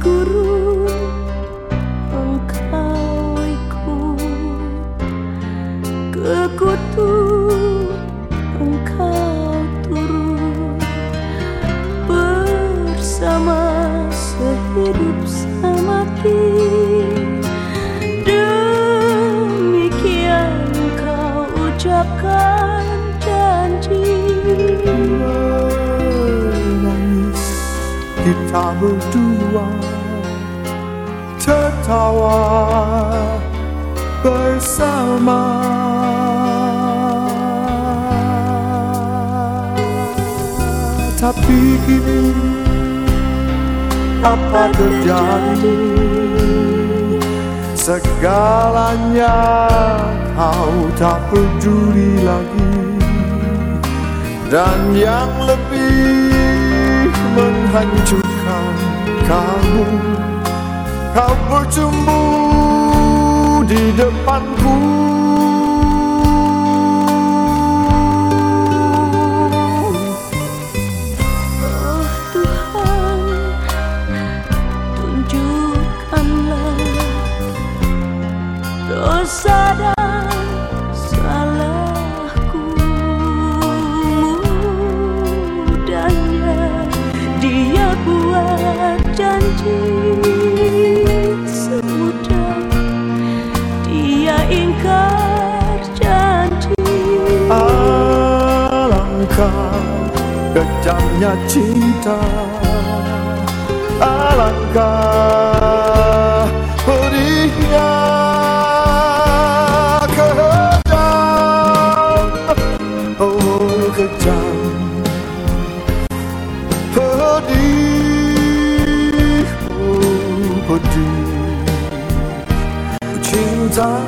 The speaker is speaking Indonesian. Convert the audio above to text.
guru engkau ikut kekutu engkau turun bersama sehidup semati. Demikian kau ucapkan janji. Kita berdua Tertawa bersama. Tapi kini apa terjadi? Segalanya kau tak peduli lagi. Dan yang lebih menghancurkan kamu Kau bertumbuh di depanku. Oh Tuhan Tunjukkanlah Dosa dan salahku. Mudahnya dia buat janji Alangkah kejamnya cinta. Alangkah pedihnya kejam Oh kejam Pedih Oh pedih. Cinta